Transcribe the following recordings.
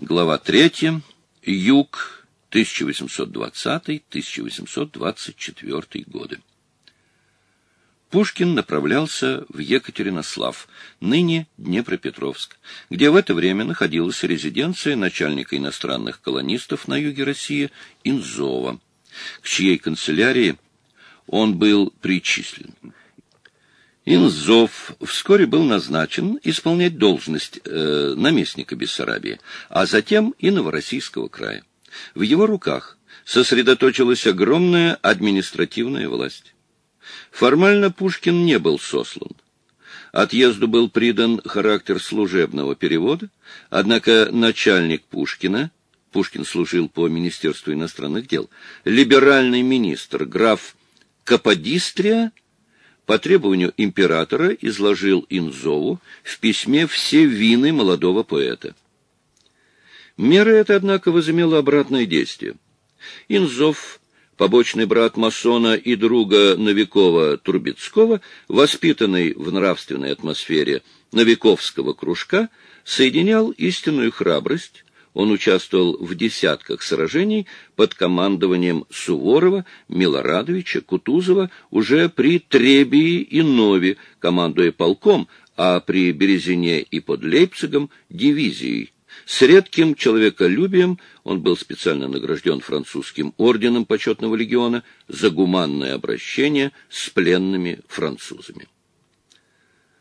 Глава 3. Юг. 1820-1824 годы. Пушкин направлялся в Екатеринослав, ныне Днепропетровск, где в это время находилась резиденция начальника иностранных колонистов на юге России Инзова, к чьей канцелярии он был причислен. Инзов вскоре был назначен исполнять должность э, наместника Бессарабии, а затем и Новороссийского края. В его руках сосредоточилась огромная административная власть. Формально Пушкин не был сослан. Отъезду был придан характер служебного перевода, однако начальник Пушкина, Пушкин служил по Министерству иностранных дел, либеральный министр граф Каподистрия по требованию императора изложил Инзову в письме все вины молодого поэта. Мера эта, однако, возымела обратное действие. Инзов, побочный брат масона и друга Новикова Турбецкого, воспитанный в нравственной атмосфере Новиковского кружка, соединял истинную храбрость, он участвовал в десятках сражений под командованием Суворова, Милорадовича, Кутузова уже при Требии и Нове, командуя полком, а при Березине и под Лейпцигом — дивизией. С редким человеколюбием он был специально награжден французским орденом почетного легиона за гуманное обращение с пленными французами.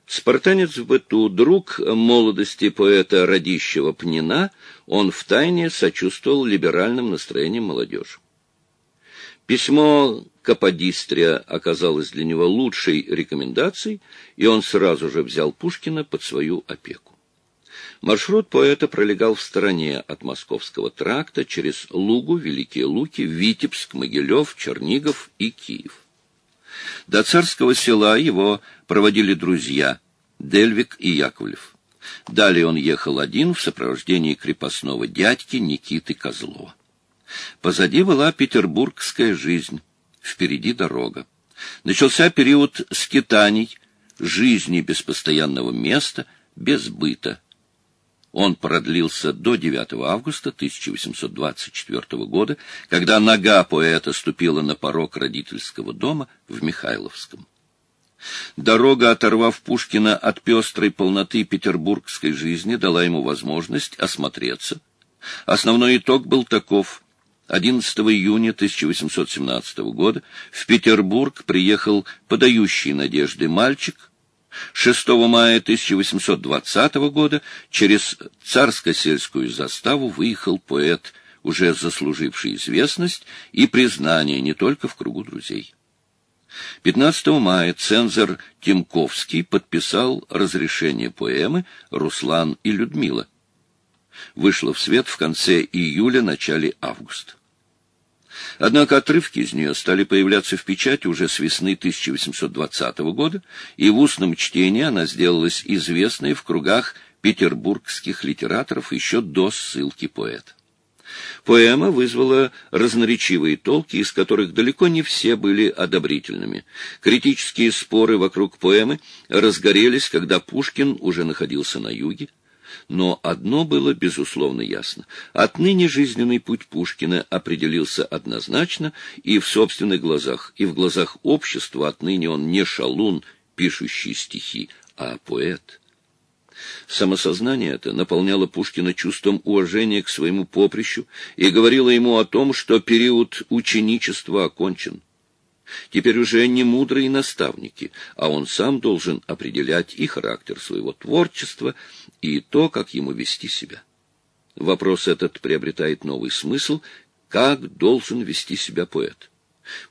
Спартанец в быту, друг молодости поэта Радищева Пнина, он втайне сочувствовал либеральным настроениям молодежи. Письмо Каподистрия оказалось для него лучшей рекомендацией, и он сразу же взял Пушкина под свою опеку. Маршрут поэта пролегал в стороне от Московского тракта через Лугу, Великие Луки, Витебск, Могилев, Чернигов и Киев. До царского села его проводили друзья Дельвик и Яковлев. Далее он ехал один в сопровождении крепостного дядьки Никиты Козлова. Позади была петербургская жизнь, впереди дорога. Начался период скитаний, жизни без постоянного места, без быта. Он продлился до 9 августа 1824 года, когда нога поэта ступила на порог родительского дома в Михайловском. Дорога, оторвав Пушкина от пестрой полноты петербургской жизни, дала ему возможность осмотреться. Основной итог был таков. 11 июня 1817 года в Петербург приехал подающий надежды мальчик. 6 мая 1820 года через царско-сельскую заставу выехал поэт, уже заслуживший известность и признание не только в кругу друзей. 15 мая цензор Тимковский подписал разрешение поэмы «Руслан и Людмила». Вышла в свет в конце июля-начале августа. Однако отрывки из нее стали появляться в печати уже с весны 1820 года, и в устном чтении она сделалась известной в кругах петербургских литераторов еще до ссылки поэта. Поэма вызвала разноречивые толки, из которых далеко не все были одобрительными. Критические споры вокруг поэмы разгорелись, когда Пушкин уже находился на юге. Но одно было безусловно ясно. Отныне жизненный путь Пушкина определился однозначно и в собственных глазах, и в глазах общества отныне он не шалун, пишущий стихи, а поэт. Самосознание это наполняло Пушкина чувством уважения к своему поприщу и говорило ему о том, что период ученичества окончен. Теперь уже не мудрые наставники, а он сам должен определять и характер своего творчества, и то, как ему вести себя. Вопрос этот приобретает новый смысл, как должен вести себя поэт.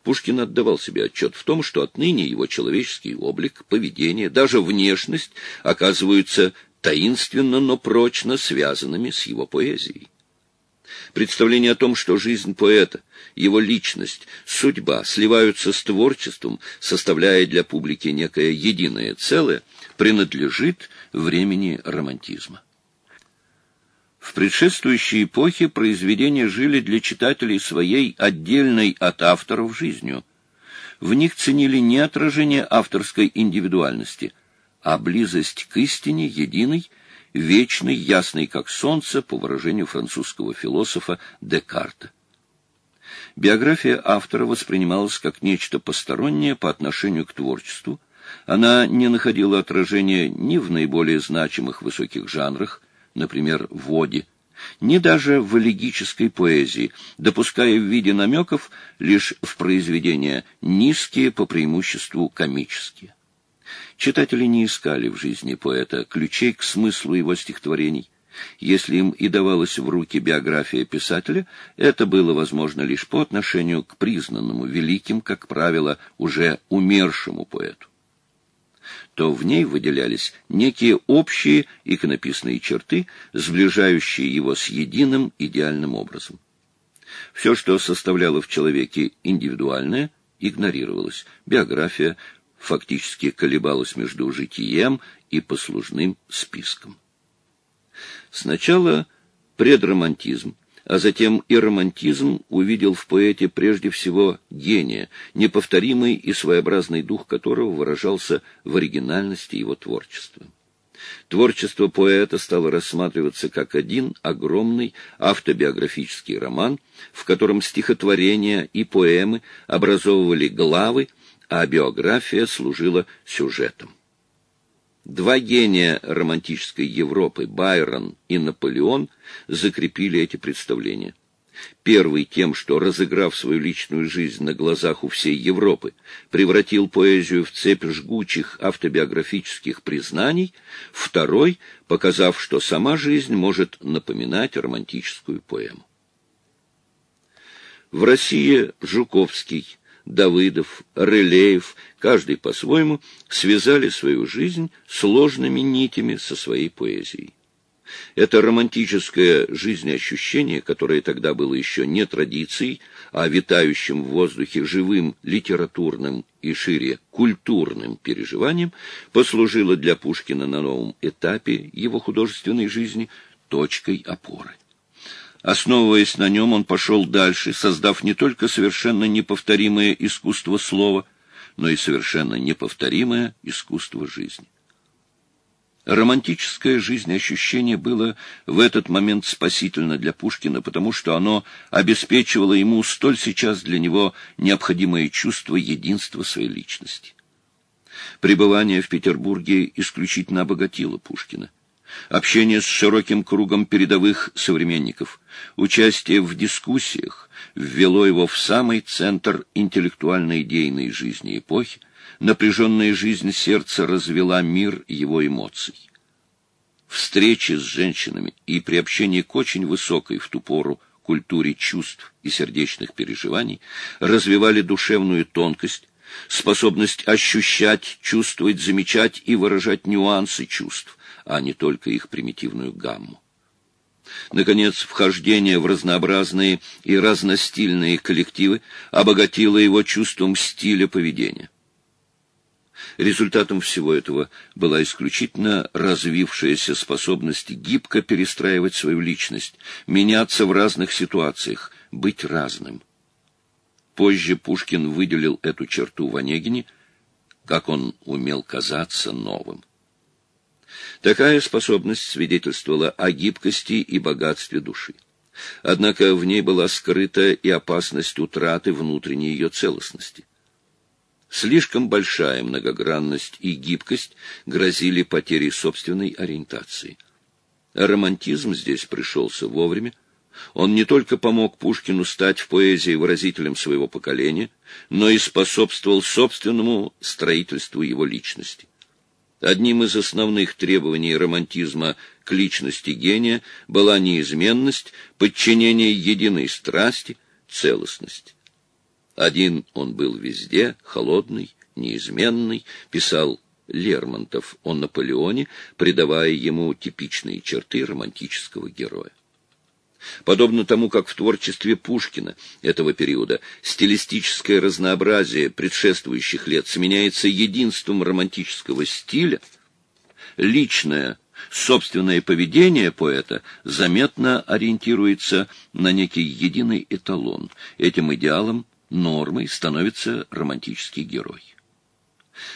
Пушкин отдавал себе отчет в том, что отныне его человеческий облик, поведение, даже внешность оказываются таинственно, но прочно связанными с его поэзией. Представление о том, что жизнь поэта, его личность, судьба сливаются с творчеством, составляя для публики некое единое целое, принадлежит времени романтизма. В предшествующей эпохе произведения жили для читателей своей отдельной от авторов жизнью. В них ценили не отражение авторской индивидуальности, а близость к истине единой, вечный, ясный как солнце, по выражению французского философа Декарта. Биография автора воспринималась как нечто постороннее по отношению к творчеству. Она не находила отражения ни в наиболее значимых высоких жанрах, например, в воде, ни даже в элегической поэзии, допуская в виде намеков лишь в произведения низкие, по преимуществу комические. Читатели не искали в жизни поэта ключей к смыслу его стихотворений. Если им и давалась в руки биография писателя, это было возможно лишь по отношению к признанному великим, как правило, уже умершему поэту то в ней выделялись некие общие иконописные черты, сближающие его с единым идеальным образом. Все, что составляло в человеке индивидуальное, игнорировалось. Биография фактически колебалась между житием и послужным списком. Сначала предромантизм, а затем и романтизм увидел в поэте прежде всего гения, неповторимый и своеобразный дух которого выражался в оригинальности его творчества. Творчество поэта стало рассматриваться как один огромный автобиографический роман, в котором стихотворения и поэмы образовывали главы, а биография служила сюжетом. Два гения романтической Европы, Байрон и Наполеон, закрепили эти представления. Первый тем, что, разыграв свою личную жизнь на глазах у всей Европы, превратил поэзию в цепь жгучих автобиографических признаний, второй, показав, что сама жизнь может напоминать романтическую поэму. В России Жуковский Давыдов, Рылеев, каждый по-своему, связали свою жизнь сложными нитями со своей поэзией. Это романтическое жизнеощущение, которое тогда было еще не традицией, а витающим в воздухе живым литературным и шире культурным переживанием, послужило для Пушкина на новом этапе его художественной жизни точкой опоры. Основываясь на нем, он пошел дальше, создав не только совершенно неповторимое искусство слова, но и совершенно неповторимое искусство жизни. Романтическое жизнеощущение было в этот момент спасительно для Пушкина, потому что оно обеспечивало ему столь сейчас для него необходимое чувство единства своей личности. Пребывание в Петербурге исключительно обогатило Пушкина общение с широким кругом передовых современников, участие в дискуссиях ввело его в самый центр интеллектуально-идейной жизни эпохи, напряженная жизнь сердца развела мир его эмоций. Встречи с женщинами и приобщение к очень высокой в ту пору культуре чувств и сердечных переживаний развивали душевную тонкость, способность ощущать, чувствовать, замечать и выражать нюансы чувств, а не только их примитивную гамму. Наконец, вхождение в разнообразные и разностильные коллективы обогатило его чувством стиля поведения. Результатом всего этого была исключительно развившаяся способность гибко перестраивать свою личность, меняться в разных ситуациях, быть разным. Позже Пушкин выделил эту черту в Онегине, как он умел казаться новым. Такая способность свидетельствовала о гибкости и богатстве души. Однако в ней была скрыта и опасность утраты внутренней ее целостности. Слишком большая многогранность и гибкость грозили потерей собственной ориентации. Романтизм здесь пришелся вовремя. Он не только помог Пушкину стать в поэзии выразителем своего поколения, но и способствовал собственному строительству его личности. Одним из основных требований романтизма к личности гения была неизменность, подчинение единой страсти, целостность. Один он был везде, холодный, неизменный, писал Лермонтов о Наполеоне, придавая ему типичные черты романтического героя. Подобно тому, как в творчестве Пушкина этого периода стилистическое разнообразие предшествующих лет сменяется единством романтического стиля, личное, собственное поведение поэта заметно ориентируется на некий единый эталон. Этим идеалом, нормой становится романтический герой.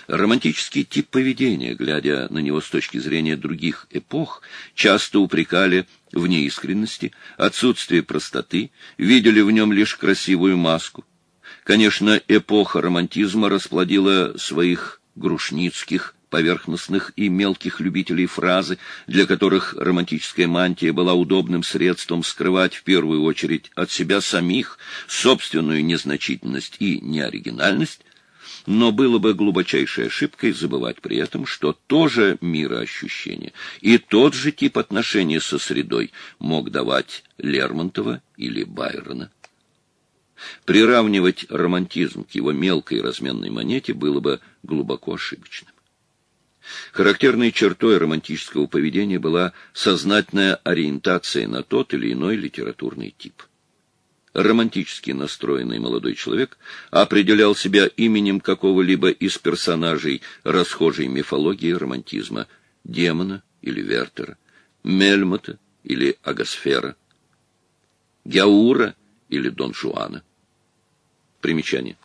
Романтический тип поведения, глядя на него с точки зрения других эпох, часто упрекали в неискренности, отсутствии простоты, видели в нем лишь красивую маску. Конечно, эпоха романтизма расплодила своих грушницких, поверхностных и мелких любителей фразы, для которых романтическая мантия была удобным средством скрывать в первую очередь от себя самих собственную незначительность и неоригинальность, но было бы глубочайшей ошибкой забывать при этом, что то же мироощущение и тот же тип отношений со средой мог давать Лермонтова или Байрона. Приравнивать романтизм к его мелкой разменной монете было бы глубоко ошибочным. Характерной чертой романтического поведения была сознательная ориентация на тот или иной литературный тип романтически настроенный молодой человек определял себя именем какого-либо из персонажей расхожей мифологии романтизма — демона или Вертера, Мельмота или Агасфера, Гяура или Дон Жуана. Примечание.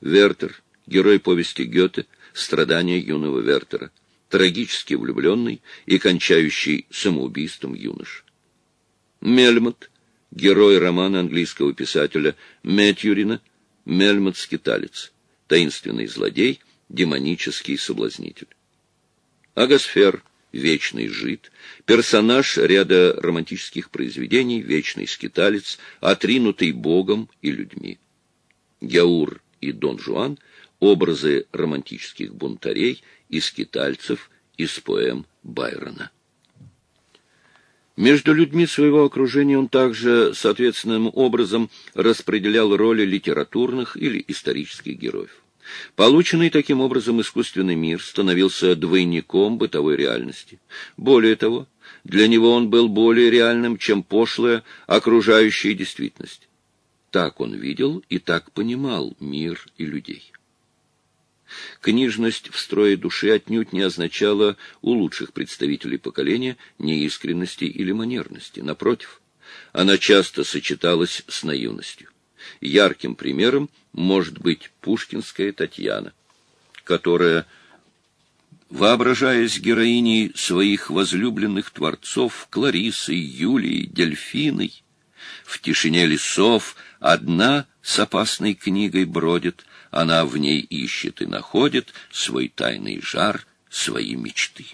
Вертер, герой повести Гёте «Страдания юного Вертера», трагически влюбленный и кончающий самоубийством юнош. Мельмот — герой романа английского писателя Мэтьюрина «Мельмот-скиталец», таинственный злодей, демонический соблазнитель. Агасфер, вечный жид, персонаж ряда романтических произведений, вечный скиталец, отринутый Богом и людьми. Гяур и Дон Жуан — образы романтических бунтарей и скитальцев из поэм Байрона. Между людьми своего окружения он также соответственным образом распределял роли литературных или исторических героев. Полученный таким образом искусственный мир становился двойником бытовой реальности. Более того, для него он был более реальным, чем пошлая окружающая действительность. Так он видел и так понимал мир и людей. Книжность в строе души отнюдь не означала у лучших представителей поколения неискренности или манерности. Напротив, она часто сочеталась с наивностью. Ярким примером может быть пушкинская Татьяна, которая, воображаясь героиней своих возлюбленных творцов Кларисой, Юлией, Дельфиной, в тишине лесов одна с опасной книгой бродит, она в ней ищет и находит свой тайный жар, свои мечты.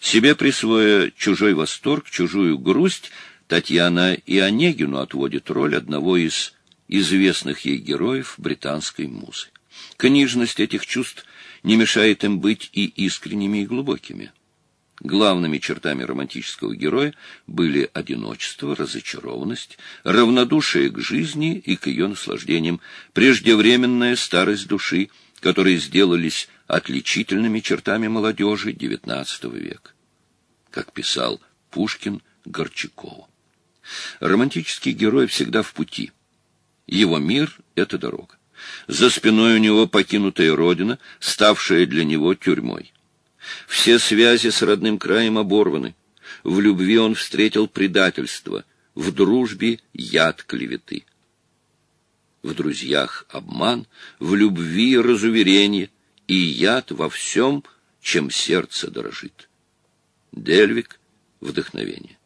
Себе присвоя чужой восторг, чужую грусть, Татьяна и Онегину отводит роль одного из известных ей героев британской музы. Книжность этих чувств не мешает им быть и искренними, и глубокими. Главными чертами романтического героя были одиночество, разочарованность, равнодушие к жизни и к ее наслаждениям, преждевременная старость души, которые сделались отличительными чертами молодежи XIX века. Как писал Пушкин Горчакову. Романтический герой всегда в пути. Его мир — это дорога. За спиной у него покинутая родина, ставшая для него тюрьмой. Все связи с родным краем оборваны. В любви он встретил предательство, в дружбе — яд клеветы. В друзьях — обман, в любви — разуверение и яд во всем, чем сердце дорожит. Дельвик — вдохновение.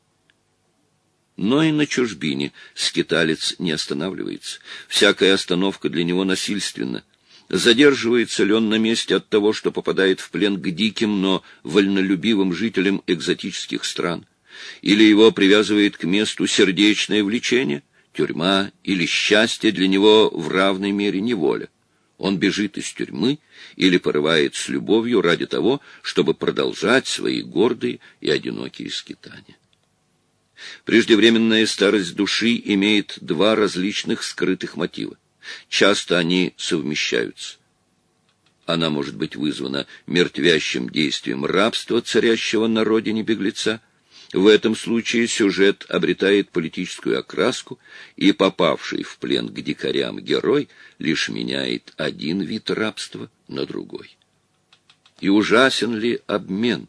Но и на чужбине скиталец не останавливается. Всякая остановка для него насильственна. Задерживается ли он на месте от того, что попадает в плен к диким, но вольнолюбивым жителям экзотических стран? Или его привязывает к месту сердечное влечение, тюрьма или счастье для него в равной мере неволя? Он бежит из тюрьмы или порывает с любовью ради того, чтобы продолжать свои гордые и одинокие скитания. Преждевременная старость души имеет два различных скрытых мотива. Часто они совмещаются. Она может быть вызвана мертвящим действием рабства, царящего на родине беглеца. В этом случае сюжет обретает политическую окраску, и попавший в плен к дикарям герой лишь меняет один вид рабства на другой. И ужасен ли обмен?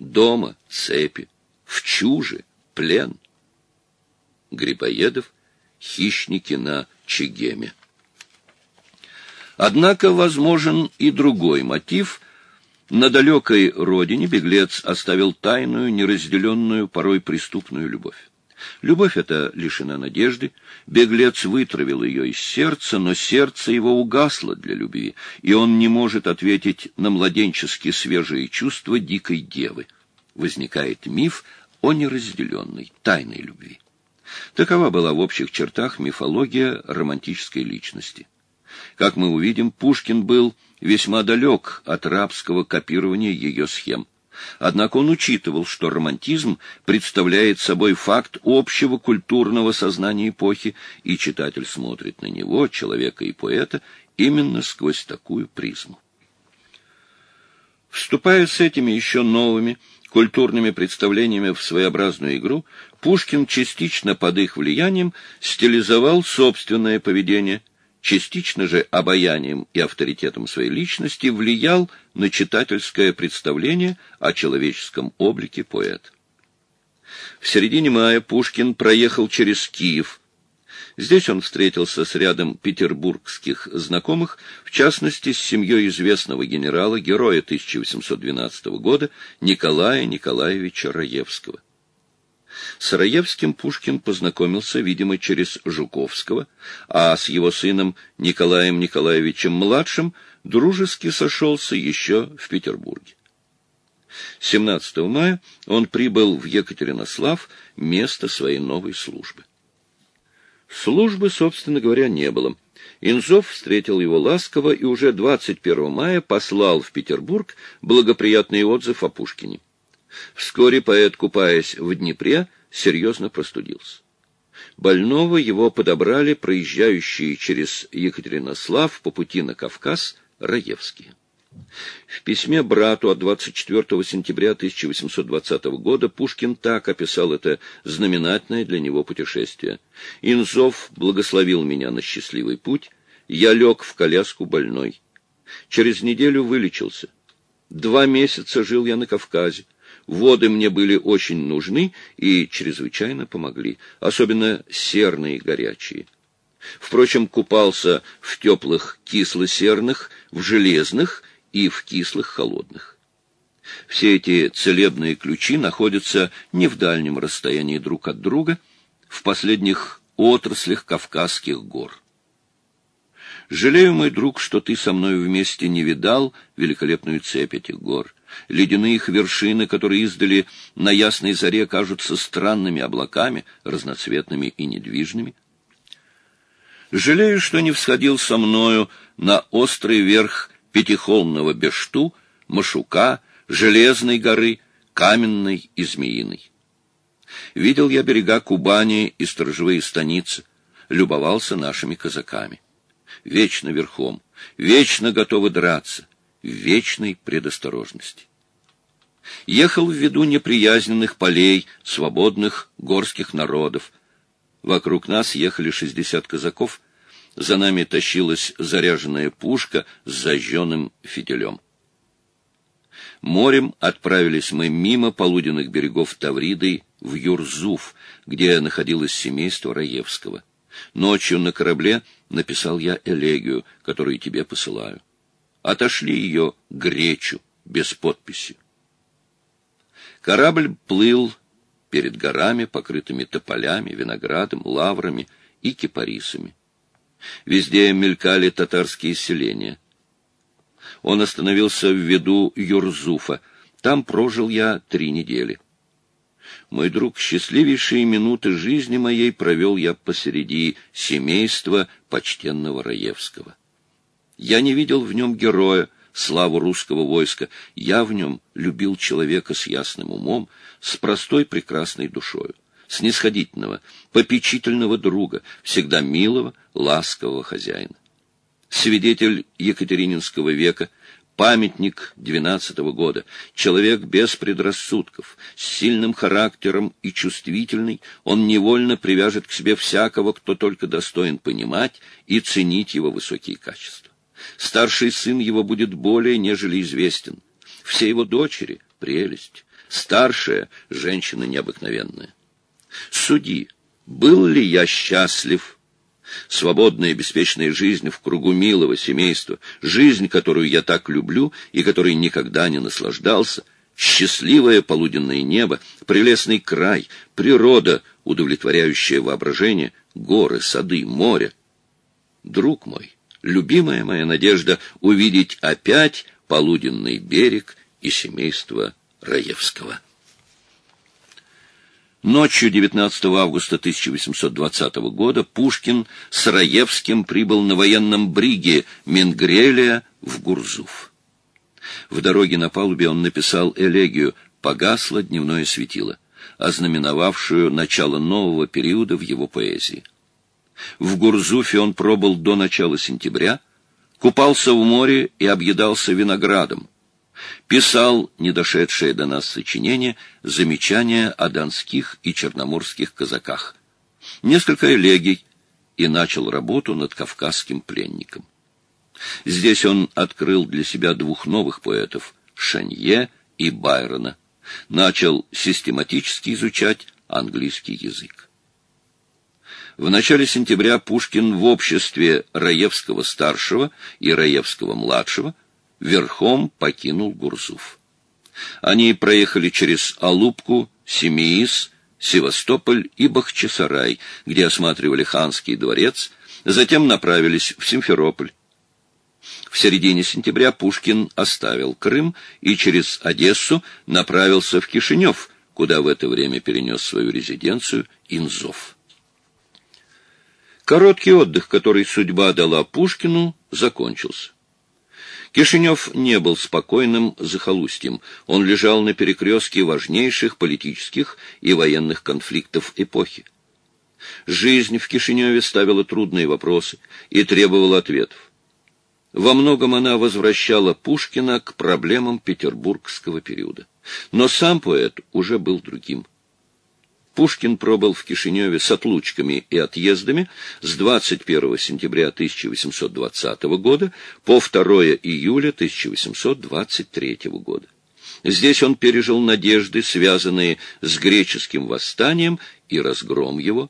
Дома — цепи, в чуже — плен. Грибоедов — хищники на Чегеме. Однако возможен и другой мотив. На далекой родине беглец оставил тайную, неразделенную, порой преступную любовь. Любовь эта лишена надежды, беглец вытравил ее из сердца, но сердце его угасло для любви, и он не может ответить на младенчески свежие чувства дикой девы. Возникает миф о неразделенной, тайной любви. Такова была в общих чертах мифология романтической личности. Как мы увидим, Пушкин был весьма далек от рабского копирования ее схем. Однако он учитывал, что романтизм представляет собой факт общего культурного сознания эпохи, и читатель смотрит на него, человека и поэта, именно сквозь такую призму. Вступая с этими еще новыми культурными представлениями в своеобразную игру, Пушкин частично под их влиянием стилизовал собственное поведение, частично же обаянием и авторитетом своей личности влиял на читательское представление о человеческом облике поэта. В середине мая Пушкин проехал через Киев. Здесь он встретился с рядом петербургских знакомых, в частности, с семьей известного генерала, героя 1812 года Николая Николаевича Раевского. С Раевским Пушкин познакомился, видимо, через Жуковского, а с его сыном Николаем Николаевичем-младшим дружески сошелся еще в Петербурге. 17 мая он прибыл в Екатеринослав, место своей новой службы. Службы, собственно говоря, не было. Инзов встретил его ласково и уже 21 мая послал в Петербург благоприятный отзыв о Пушкине. Вскоре поэт, купаясь в Днепре, серьезно простудился. Больного его подобрали проезжающие через Екатеринослав по пути на Кавказ Раевские. В письме брату от 24 сентября 1820 года Пушкин так описал это знаменательное для него путешествие. «Инзов благословил меня на счастливый путь, я лег в коляску больной. Через неделю вылечился. Два месяца жил я на Кавказе. Воды мне были очень нужны и чрезвычайно помогли, особенно серные горячие. Впрочем, купался в теплых кисло-серных, в железных и в кислых холодных. Все эти целебные ключи находятся не в дальнем расстоянии друг от друга, в последних отраслях Кавказских гор. Жалею, мой друг, что ты со мной вместе не видал великолепную цепь этих гор. Ледяные их вершины, которые издали на ясной заре, кажутся странными облаками, разноцветными и недвижными. Жалею, что не всходил со мною на острый верх Пятихолмного Бешту, Машука, Железной горы, Каменной и Змеиной. Видел я берега Кубани и сторожевые станицы, любовался нашими казаками. Вечно верхом, вечно готовы драться, в вечной предосторожности. Ехал в виду неприязненных полей, свободных горских народов. Вокруг нас ехали шестьдесят казаков, за нами тащилась заряженная пушка с зажженным фитилем. Морем отправились мы мимо полуденных берегов Тавриды в Юрзуф, где находилось семейство Раевского. Ночью на корабле написал я элегию, которую тебе посылаю отошли ее гречу без подписи. Корабль плыл перед горами, покрытыми тополями, виноградом, лаврами и кипарисами. Везде мелькали татарские селения. Он остановился в виду Юрзуфа. Там прожил я три недели. Мой друг, счастливейшие минуты жизни моей провел я посреди семейства почтенного Раевского. Я не видел в нем героя, славу русского войска. Я в нем любил человека с ясным умом, с простой прекрасной душою, снисходительного, попечительного друга, всегда милого, ласкового хозяина. Свидетель Екатерининского века, памятник двенадцатого года, человек без предрассудков, с сильным характером и чувствительный, он невольно привяжет к себе всякого, кто только достоин понимать и ценить его высокие качества. Старший сын его будет более, нежели известен. Все его дочери — прелесть. Старшая — женщина необыкновенная. Суди, был ли я счастлив? Свободная и беспечная жизнь в кругу милого семейства, жизнь, которую я так люблю и которой никогда не наслаждался, счастливое полуденное небо, прелестный край, природа, удовлетворяющая воображение, горы, сады, море. Друг мой, любимая моя надежда увидеть опять полуденный берег и семейство Раевского. Ночью 19 августа 1820 года Пушкин с Раевским прибыл на военном бриге Менгрелия в Гурзуф. В дороге на палубе он написал элегию «Погасло дневное светило», ознаменовавшую начало нового периода в его поэзии. В Гурзуфе он пробыл до начала сентября, купался в море и объедался виноградом. Писал недошедшее до нас сочинение «Замечания о донских и черноморских казаках». Несколько элегий и начал работу над кавказским пленником. Здесь он открыл для себя двух новых поэтов — Шанье и Байрона. Начал систематически изучать английский язык. В начале сентября Пушкин в обществе Раевского-старшего и Раевского-младшего верхом покинул Гурзуф. Они проехали через Алупку, Семиис, Севастополь и Бахчисарай, где осматривали ханский дворец, затем направились в Симферополь. В середине сентября Пушкин оставил Крым и через Одессу направился в Кишинев, куда в это время перенес свою резиденцию Инзов. Короткий отдых, который судьба дала Пушкину, закончился. Кишинев не был спокойным захолустьем. Он лежал на перекрестке важнейших политических и военных конфликтов эпохи. Жизнь в Кишиневе ставила трудные вопросы и требовала ответов. Во многом она возвращала Пушкина к проблемам петербургского периода. Но сам поэт уже был другим. Пушкин пробыл в Кишиневе с отлучками и отъездами с 21 сентября 1820 года по 2 июля 1823 года. Здесь он пережил надежды, связанные с греческим восстанием и разгром его,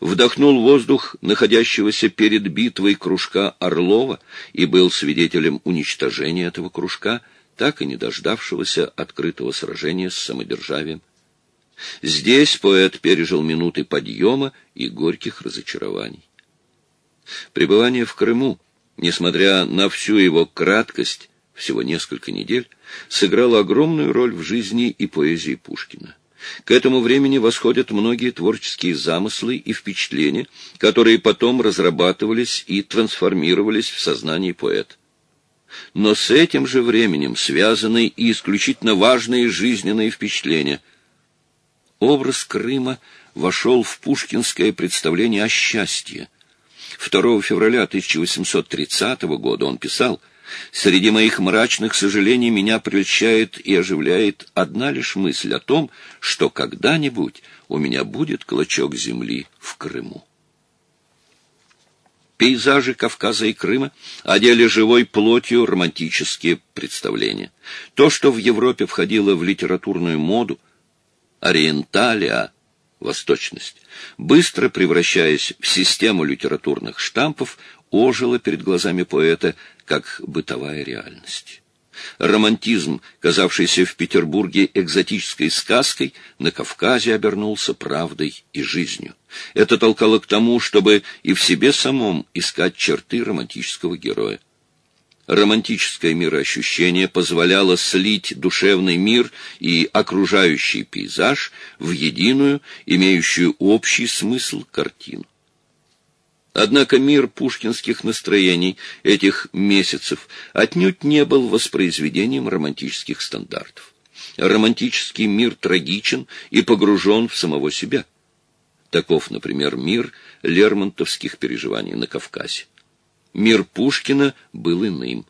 вдохнул воздух находящегося перед битвой кружка Орлова и был свидетелем уничтожения этого кружка, так и не дождавшегося открытого сражения с самодержавием. Здесь поэт пережил минуты подъема и горьких разочарований. Пребывание в Крыму, несмотря на всю его краткость, всего несколько недель, сыграло огромную роль в жизни и поэзии Пушкина. К этому времени восходят многие творческие замыслы и впечатления, которые потом разрабатывались и трансформировались в сознании поэта. Но с этим же временем связаны и исключительно важные жизненные впечатления – Образ Крыма вошел в пушкинское представление о счастье. 2 февраля 1830 года он писал «Среди моих мрачных сожалений меня прельщает и оживляет одна лишь мысль о том, что когда-нибудь у меня будет клочок земли в Крыму». Пейзажи Кавказа и Крыма одели живой плотью романтические представления. То, что в Европе входило в литературную моду – ориенталия, восточность, быстро превращаясь в систему литературных штампов, ожила перед глазами поэта как бытовая реальность. Романтизм, казавшийся в Петербурге экзотической сказкой, на Кавказе обернулся правдой и жизнью. Это толкало к тому, чтобы и в себе самом искать черты романтического героя романтическое мироощущение позволяло слить душевный мир и окружающий пейзаж в единую, имеющую общий смысл картину. Однако мир пушкинских настроений этих месяцев отнюдь не был воспроизведением романтических стандартов. Романтический мир трагичен и погружен в самого себя. Таков, например, мир лермонтовских переживаний на Кавказе. Мир Пушкина был иным.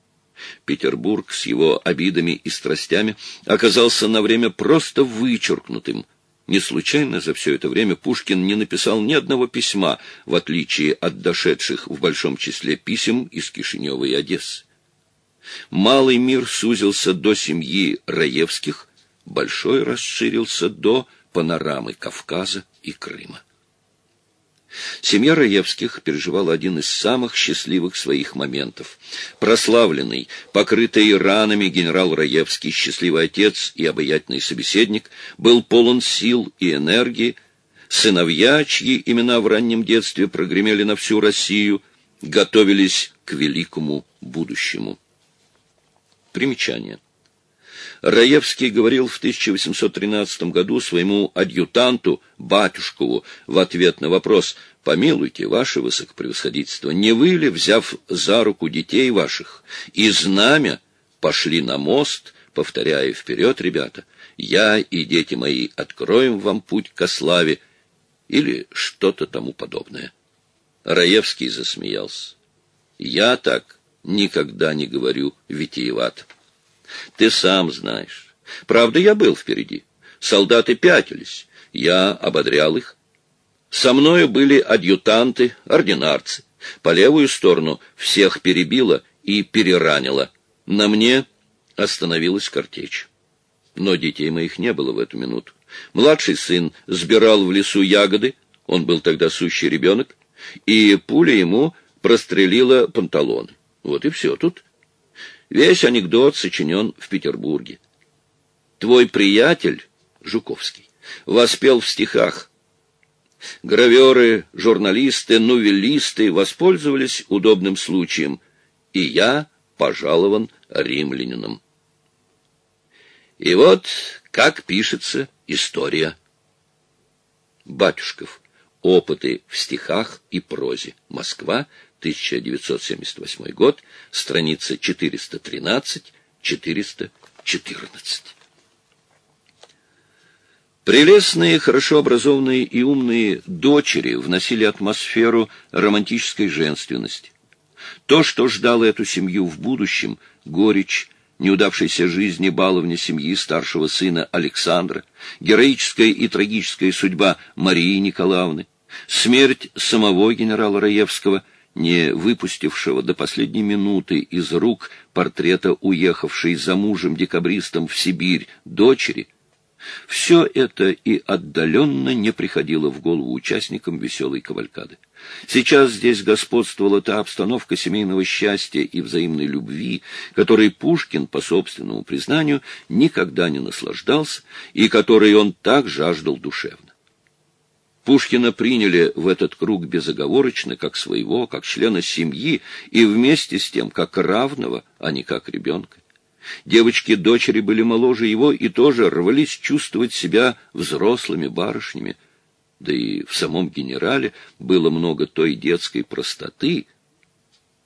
Петербург с его обидами и страстями оказался на время просто вычеркнутым. Не случайно за все это время Пушкин не написал ни одного письма, в отличие от дошедших в большом числе писем из Кишинева и Одессы. Малый мир сузился до семьи Раевских, большой расширился до панорамы Кавказа и Крыма. Семья Раевских переживала один из самых счастливых своих моментов. Прославленный, покрытый ранами генерал Раевский, счастливый отец и обаятельный собеседник, был полон сил и энергии. Сыновья, чьи имена в раннем детстве прогремели на всю Россию, готовились к великому будущему. Примечание. Раевский говорил в 1813 году своему адъютанту, батюшкову, в ответ на вопрос «Помилуйте, ваше высокопревосходительство, не вы ли, взяв за руку детей ваших и знамя, пошли на мост, повторяя вперед, ребята, я и дети мои откроем вам путь ко славе» или что-то тому подобное. Раевский засмеялся. «Я так никогда не говорю витиевато». Ты сам знаешь. Правда, я был впереди. Солдаты пятились. Я ободрял их. Со мною были адъютанты, ординарцы. По левую сторону всех перебило и переранило. На мне остановилась картечь. Но детей моих не было в эту минуту. Младший сын сбирал в лесу ягоды, он был тогда сущий ребенок, и пуля ему прострелила панталоны. Вот и все тут. Весь анекдот сочинен в Петербурге. Твой приятель, Жуковский, воспел в стихах. Граверы, журналисты, нувелисты воспользовались удобным случаем, и я пожалован римлянином. И вот как пишется история. Батюшков. Опыты в стихах и прозе. Москва, 1978 год, страница 413-414. Прелестные, хорошо образованные и умные дочери вносили атмосферу романтической женственности. То, что ждало эту семью в будущем, горечь, неудавшейся жизни баловня семьи старшего сына Александра, героическая и трагическая судьба Марии Николаевны, смерть самого генерала Раевского – не выпустившего до последней минуты из рук портрета уехавшей за мужем декабристом в Сибирь дочери, все это и отдаленно не приходило в голову участникам веселой кавалькады. Сейчас здесь господствовала та обстановка семейного счастья и взаимной любви, которой Пушкин, по собственному признанию, никогда не наслаждался и которой он так жаждал душевно. Пушкина приняли в этот круг безоговорочно, как своего, как члена семьи, и вместе с тем как равного, а не как ребенка. Девочки-дочери были моложе его и тоже рвались чувствовать себя взрослыми барышнями. Да и в самом генерале было много той детской простоты.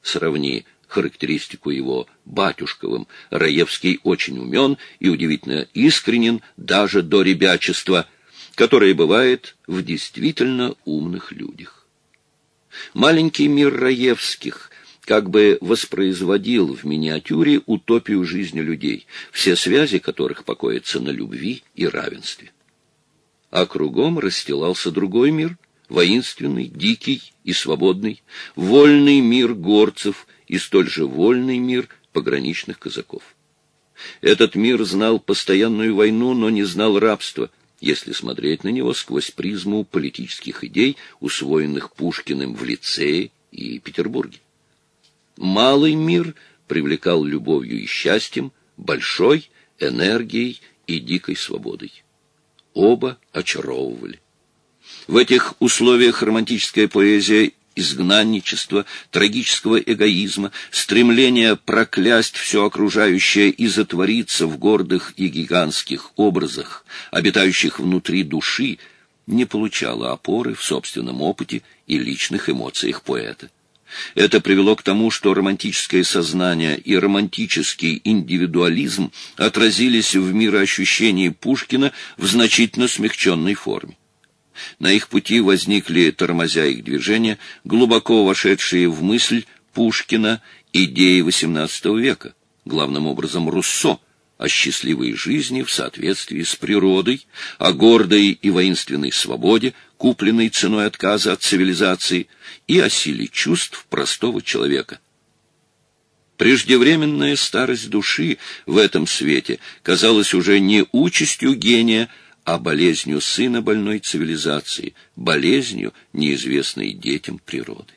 Сравни характеристику его батюшковым. Раевский очень умен и удивительно искренен даже до ребячества – которое бывает в действительно умных людях. Маленький мир Раевских как бы воспроизводил в миниатюре утопию жизни людей, все связи которых покоятся на любви и равенстве. А кругом расстилался другой мир, воинственный, дикий и свободный, вольный мир горцев и столь же вольный мир пограничных казаков. Этот мир знал постоянную войну, но не знал рабства — если смотреть на него сквозь призму политических идей, усвоенных Пушкиным в лицее и Петербурге. Малый мир привлекал любовью и счастьем, большой — энергией и дикой свободой. Оба очаровывали. В этих условиях романтическая поэзия изгнанничества, трагического эгоизма, стремления проклясть все окружающее и затвориться в гордых и гигантских образах, обитающих внутри души, не получала опоры в собственном опыте и личных эмоциях поэта. Это привело к тому, что романтическое сознание и романтический индивидуализм отразились в мироощущении Пушкина в значительно смягченной форме. На их пути возникли, тормозя их движение, глубоко вошедшие в мысль Пушкина идеи XVIII века, главным образом Руссо, о счастливой жизни в соответствии с природой, о гордой и воинственной свободе, купленной ценой отказа от цивилизации, и о силе чувств простого человека. Преждевременная старость души в этом свете казалась уже не участью гения, а болезнью сына больной цивилизации, болезнью, неизвестной детям природы.